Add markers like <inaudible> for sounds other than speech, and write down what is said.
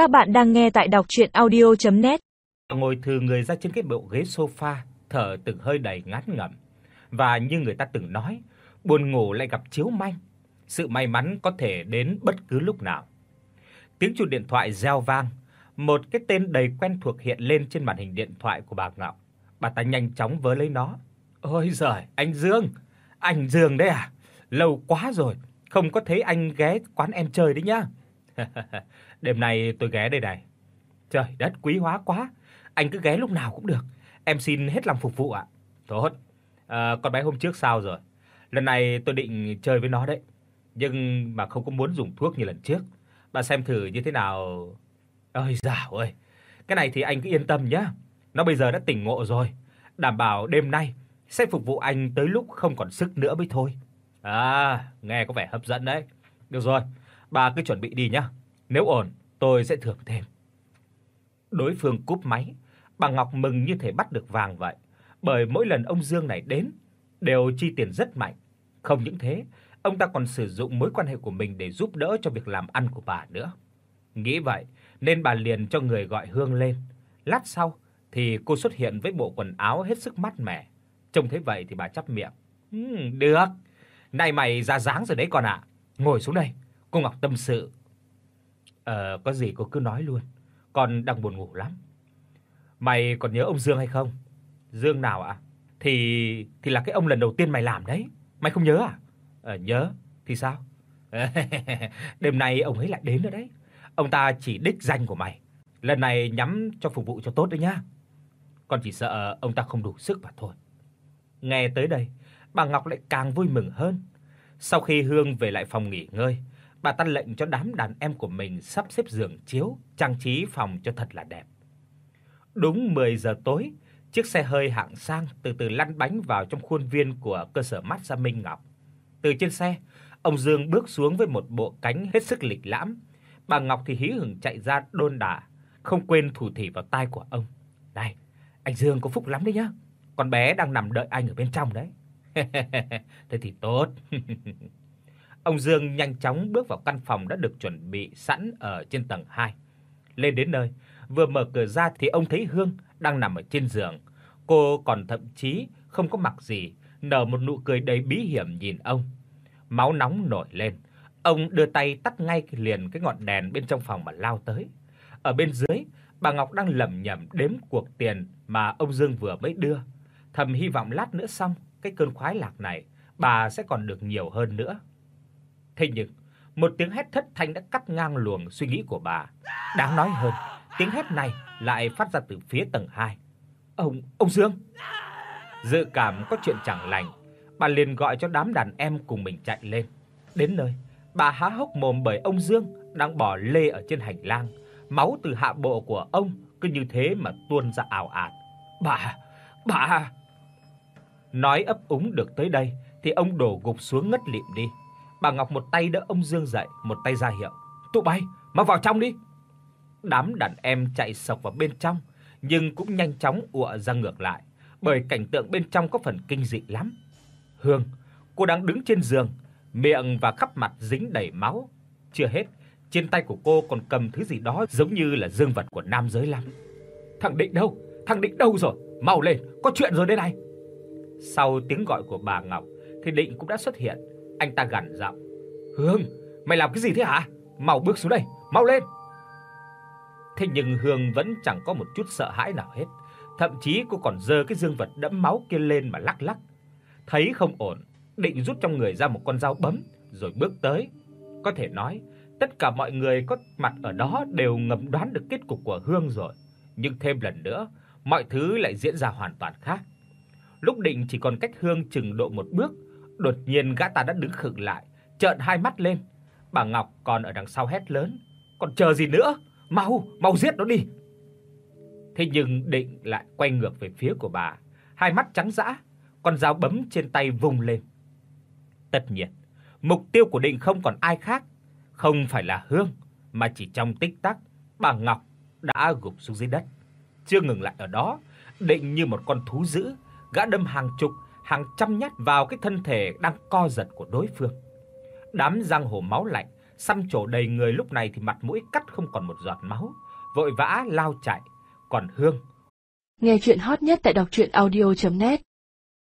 Các bạn đang nghe tại đọc audio net Ngồi thừ người ra trên cái bộ ghế sofa, thở từng hơi đầy ngán ngẩm. Và như người ta từng nói, buồn ngủ lại gặp chiếu manh, sự may mắn có thể đến bất cứ lúc nào. Tiếng chuông điện thoại reo vang, một cái tên đầy quen thuộc hiện lên trên màn hình điện thoại của bà Ngọc. Bà ta nhanh chóng vớ lấy nó. "Ôi giời, anh Dương, anh Dương đấy à? Lâu quá rồi, không có thấy anh ghé quán em chơi đấy nhá." <laughs> Đêm nay tôi ghé đây này. Trời đất quý hóa quá. Anh cứ ghé lúc nào cũng được. Em xin hết lòng phục vụ ạ. Tốt. À, con bé hôm trước sao rồi? Lần này tôi định chơi với nó đấy, nhưng mà không có muốn dùng thuốc như lần trước. Bà xem thử như thế nào. Ôi giảo ơi. Cái này thì anh cứ yên tâm nhá. Nó bây giờ đã tỉnh ngộ rồi, đảm bảo đêm nay sẽ phục vụ anh tới lúc không còn sức nữa mới thôi. À, nghe có vẻ hấp dẫn đấy. Được rồi, bà cứ chuẩn bị đi nhá. Nếu ổn, tôi sẽ thưởng thêm. Đối phương cúp máy, bà Ngọc mừng như thể bắt được vàng vậy, bởi mỗi lần ông Dương này đến đều chi tiền rất mạnh. Không những thế, ông ta còn sử dụng mối quan hệ của mình để giúp đỡ cho việc làm ăn của bà nữa. Nghĩ vậy, nên bà liền cho người gọi Hương lên. Lát sau thì cô xuất hiện với bộ quần áo hết sức mát mẻ. Trông thấy vậy thì bà chắp miệng. "Ừm, được. Nay mày ra dáng rồi đấy con ạ. Ngồi xuống đây, cô Ngọc tâm sự." "Ờ, có gì cô cứ nói luôn, con đang buồn ngủ lắm." "Mày còn nhớ ông Dương hay không?" "Dương nào ạ?" "Thì thì là cái ông lần đầu tiên mày làm đấy. Mày không nhớ à?" "Ờ nhớ, thì sao?" <laughs> "Đêm nay ông ấy lại đến nữa đấy. Ông ta chỉ đích danh của mày. Lần này nhắm cho phục vụ cho tốt đấy nhá. Con chỉ sợ ông ta không đủ sức mà thôi." Nghe tới đây, bà Ngọc lại càng vui mừng hơn. Sau khi Hương về lại phòng nghỉ ngơi, bà ta lệnh cho đám đàn em của mình sắp xếp giường chiếu, trang trí phòng cho thật là đẹp. Đúng 10 giờ tối, chiếc xe hơi hạng sang từ từ lăn bánh vào trong khuôn viên của cơ sở massage Minh Ngọc. Từ trên xe, ông Dương bước xuống với một bộ cánh hết sức lịch lãm. Bà Ngọc thì hí hửng chạy ra đôn đả, không quên thủ thỉ vào tai của ông. "Này, anh Dương có phúc lắm đấy nhá. Con bé đang nằm đợi anh ở bên trong đấy." <laughs> "Thế thì tốt." <laughs> Ông Dương nhanh chóng bước vào căn phòng đã được chuẩn bị sẵn ở trên tầng 2. Lên đến nơi, vừa mở cửa ra thì ông thấy Hương đang nằm ở trên giường. Cô còn thậm chí không có mặc gì, nở một nụ cười đầy bí hiểm nhìn ông. Máu nóng nổi lên, ông đưa tay tắt ngay liền cái ngọn đèn bên trong phòng mà lao tới. Ở bên dưới, bà Ngọc đang lẩm nhẩm đếm cuộc tiền mà ông Dương vừa mới đưa, thầm hy vọng lát nữa xong cái cơn khoái lạc này, bà sẽ còn được nhiều hơn nữa. Thế nhưng, một tiếng hét thất thanh đã cắt ngang luồng suy nghĩ của bà. Đáng nói hơn, tiếng hét này lại phát ra từ phía tầng 2. "Ông, ông Dương!" Dự cảm có chuyện chẳng lành, bà liền gọi cho đám đàn em cùng mình chạy lên. Đến nơi, bà há hốc mồm bởi ông Dương đang bò lê ở trên hành lang, máu từ hạ bộ của ông cứ như thế mà tuôn ra ào ạt. "Bà, bà!" Nói ấp úng được tới đây thì ông đổ gục xuống ngất lịm đi. Bà Ngọc một tay đỡ ông Dương dậy, một tay ra hiệu, "Tụi bay, mau vào trong đi." Đám đàn em chạy sộc vào bên trong, nhưng cũng nhanh chóng ùa ra ngược lại, bởi cảnh tượng bên trong có phần kinh dị lắm. Hương, cô đang đứng trên giường, miệng và khắp mặt dính đầy máu. Chưa hết, trên tay của cô còn cầm thứ gì đó giống như là dương vật của nam giới lắm. Thằng Định đâu? Thằng Định đâu rồi? Mau lên, có chuyện rồi đây này. Sau tiếng gọi của bà Ngọc thì Định cũng đã xuất hiện, anh ta gằn giọng: "Hương, mày làm cái gì thế hả? Mau bước xuống đây, mau lên." Thế nhưng Hương vẫn chẳng có một chút sợ hãi nào hết, thậm chí cô còn giơ cái dương vật đẫm máu kia lên mà lắc lắc. Thấy không ổn, định rút trong người ra một con dao bấm rồi bước tới. Có thể nói, tất cả mọi người có mặt ở đó đều ngầm đoán được kết cục của Hương rồi, nhưng thêm lần nữa, mọi thứ lại diễn ra hoàn toàn khác. Lúc định chỉ còn cách Hương chừng độ một bước, đột nhiên gã ta đã đứng khựng lại, trợn hai mắt lên. Bà Ngọc còn ở đằng sau hét lớn: "Còn chờ gì nữa? Mau, mau giết nó đi!" Thế nhưng Định lại quay ngược về phía của bà, hai mắt trắng dã, con dao bấm trên tay vung lên. Tất nhiên, mục tiêu của Định không còn ai khác, không phải là Hương, mà chỉ trong tích tắc, bà Ngọc đã gục xuống dưới đất. Chưa ngừng lại ở đó, Định như một con thú dữ, gã đâm hàng chục, hàng trăm nhát vào cái thân thể đang co giật của đối phương. Đám răng hổ máu lạnh xăm trổ đầy người lúc này thì mặt mũi cắt không còn một giọt máu, vội vã lao chạy, còn Hương. Nghe truyện hot nhất tại doctruyenaudio.net